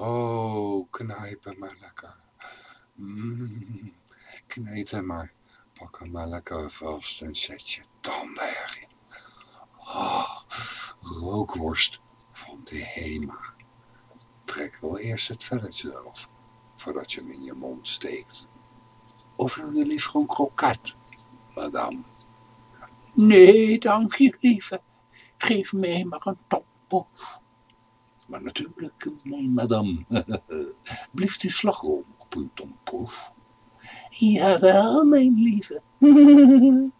Oh, knijp hem maar lekker. Mm, hem maar. Pak hem maar lekker vast en zet je tanden erin. Oh, rookworst van de Hema. Trek wel eerst het velletje eraf, voordat je hem in je mond steekt. Of wil je liever een kroket, madame? Nee, dank je, lieve. Geef mij maar een toppel. Maar natuurlijk, nee, madame. Blijft u slagroom op uw tompoes? Jawel, mijn lieve.